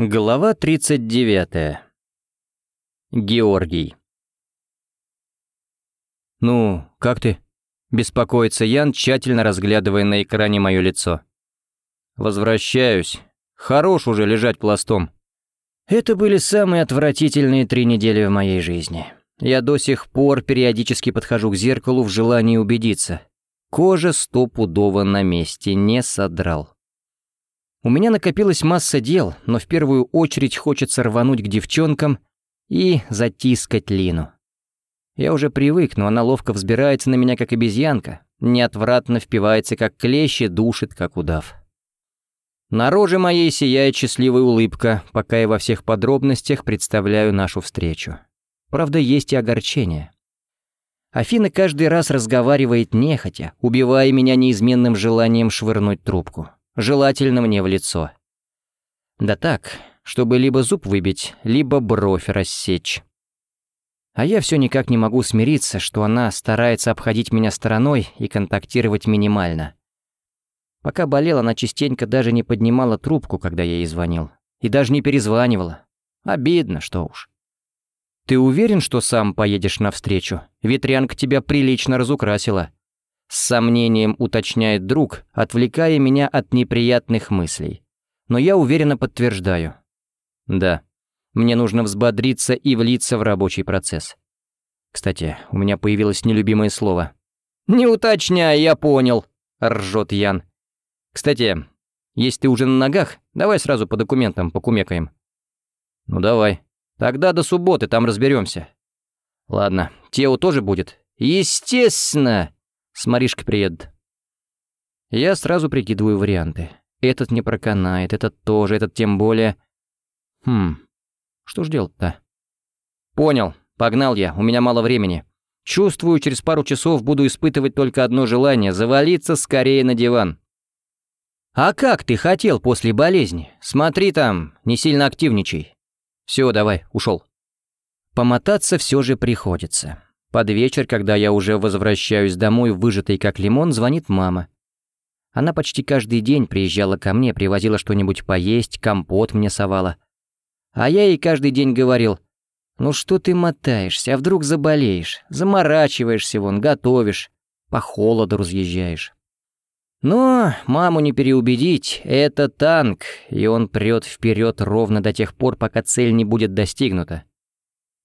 Глава 39. Георгий. «Ну, как ты?» – беспокоится Ян, тщательно разглядывая на экране мое лицо. «Возвращаюсь. Хорош уже лежать пластом». Это были самые отвратительные три недели в моей жизни. Я до сих пор периодически подхожу к зеркалу в желании убедиться. Кожа стопудово на месте, не содрал. У меня накопилась масса дел, но в первую очередь хочется рвануть к девчонкам и затискать Лину. Я уже привык, но она ловко взбирается на меня, как обезьянка, неотвратно впивается, как клещи, душит, как удав. На роже моей сияет счастливая улыбка, пока я во всех подробностях представляю нашу встречу. Правда, есть и огорчение. Афина каждый раз разговаривает нехотя, убивая меня неизменным желанием швырнуть трубку желательно мне в лицо. Да так, чтобы либо зуб выбить, либо бровь рассечь. А я все никак не могу смириться, что она старается обходить меня стороной и контактировать минимально. Пока болела, она частенько даже не поднимала трубку, когда я ей звонил. И даже не перезванивала. Обидно, что уж. «Ты уверен, что сам поедешь навстречу? Ветрянка тебя прилично разукрасила», с сомнением уточняет друг, отвлекая меня от неприятных мыслей. Но я уверенно подтверждаю. Да, мне нужно взбодриться и влиться в рабочий процесс. Кстати, у меня появилось нелюбимое слово. «Не уточняй, я понял», — ржет Ян. «Кстати, если ты уже на ногах, давай сразу по документам покумекаем». «Ну давай. Тогда до субботы там разберемся. «Ладно, Тео тоже будет?» «Естественно!» С Маришкой приедут. Я сразу прикидываю варианты. Этот не проканает, этот тоже, этот тем более... Хм, что ж делать-то? Понял, погнал я, у меня мало времени. Чувствую, через пару часов буду испытывать только одно желание — завалиться скорее на диван. «А как ты хотел после болезни? Смотри там, не сильно активничай». Все, давай, ушел. Помотаться все же приходится. Под вечер, когда я уже возвращаюсь домой, выжатый как лимон, звонит мама. Она почти каждый день приезжала ко мне, привозила что-нибудь поесть, компот мне совала. А я ей каждый день говорил, «Ну что ты мотаешься, а вдруг заболеешь? Заморачиваешься вон, готовишь, по холоду разъезжаешь». Но маму не переубедить, это танк, и он прет вперед ровно до тех пор, пока цель не будет достигнута.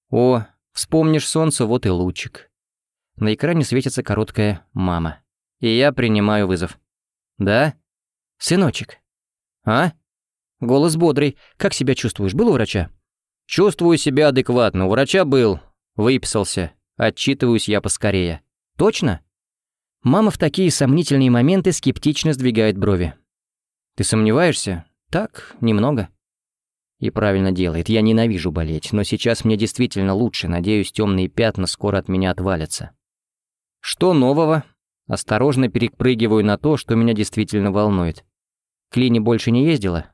О, Вспомнишь солнце, вот и лучик. На экране светится короткая «мама». И я принимаю вызов. «Да? Сыночек?» «А?» Голос бодрый. «Как себя чувствуешь? Был у врача?» «Чувствую себя адекватно. У врача был. Выписался. Отчитываюсь я поскорее». «Точно?» Мама в такие сомнительные моменты скептично сдвигает брови. «Ты сомневаешься?» «Так, немного». И правильно делает. Я ненавижу болеть, но сейчас мне действительно лучше. Надеюсь, темные пятна скоро от меня отвалятся. Что нового? Осторожно перепрыгиваю на то, что меня действительно волнует. Клини больше не ездила?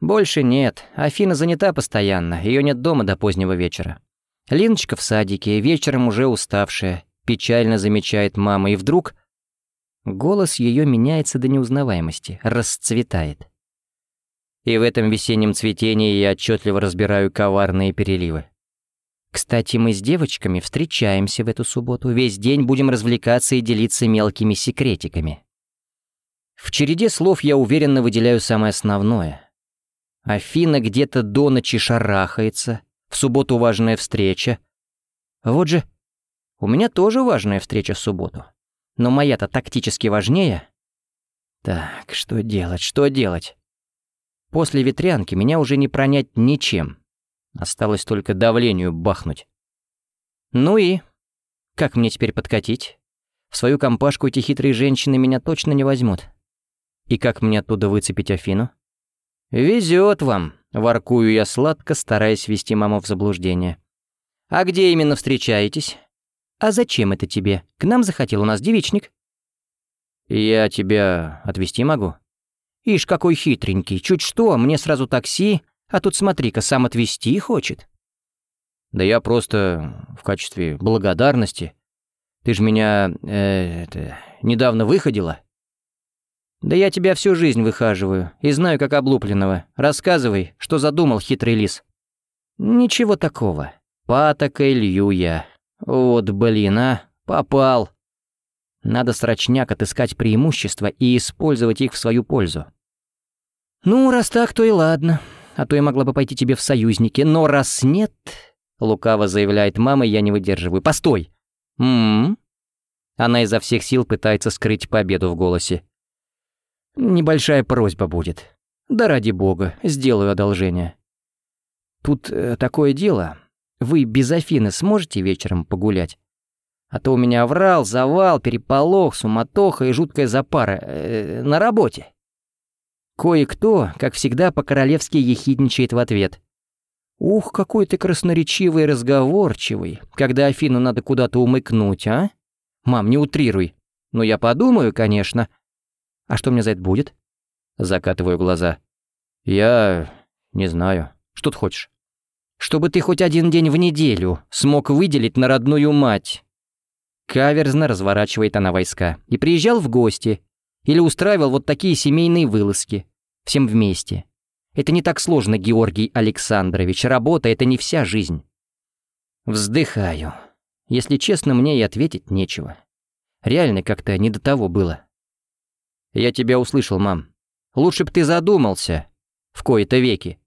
Больше нет. Афина занята постоянно. Ее нет дома до позднего вечера. Линочка в садике, вечером уже уставшая. Печально замечает мама, и вдруг... Голос ее меняется до неузнаваемости, расцветает и в этом весеннем цветении я отчетливо разбираю коварные переливы. Кстати, мы с девочками встречаемся в эту субботу, весь день будем развлекаться и делиться мелкими секретиками. В череде слов я уверенно выделяю самое основное. Афина где-то до ночи шарахается, в субботу важная встреча. Вот же, у меня тоже важная встреча в субботу. Но моя-то тактически важнее. Так, что делать, что делать? После ветрянки меня уже не пронять ничем. Осталось только давлению бахнуть. Ну и? Как мне теперь подкатить? В свою компашку эти хитрые женщины меня точно не возьмут. И как мне оттуда выцепить Афину? «Везет вам», — воркую я сладко, стараясь ввести маму в заблуждение. «А где именно встречаетесь?» «А зачем это тебе? К нам захотел у нас девичник». «Я тебя отвезти могу?» Ишь, какой хитренький, чуть что, мне сразу такси, а тут смотри-ка, сам отвезти хочет. Да я просто в качестве благодарности. Ты ж меня, э, это, недавно выходила. «Да я тебя всю жизнь выхаживаю и знаю как облупленного. Рассказывай, что задумал хитрый лис». «Ничего такого. Патокой лью я. Вот блин, а, попал. Надо срочняк отыскать преимущества и использовать их в свою пользу». «Ну, раз так, то и ладно. А то я могла бы пойти тебе в союзники. Но раз нет...» Лукаво заявляет мама, я не выдерживаю. «Постой!» «М-м-м?» Она изо всех сил пытается скрыть победу в голосе. Небольшая просьба будет. Да ради бога, сделаю одолжение. Тут э, такое дело. Вы без Афины сможете вечером погулять? А то у меня врал, завал, переполох, суматоха и жуткая запара э, на работе. Кое-кто, как всегда, по-королевски ехидничает в ответ. «Ух, какой ты красноречивый и разговорчивый, когда Афину надо куда-то умыкнуть, а? Мам, не утрируй. Ну, я подумаю, конечно. А что мне за это будет? Закатываю глаза. Я... не знаю. Что ты хочешь? Чтобы ты хоть один день в неделю смог выделить на родную мать. Каверзно разворачивает она войска. И приезжал в гости. Или устраивал вот такие семейные вылазки. Всем вместе. Это не так сложно, Георгий Александрович. Работа — это не вся жизнь. Вздыхаю. Если честно, мне и ответить нечего. Реально как-то не до того было. «Я тебя услышал, мам. Лучше б ты задумался. В кои-то веки.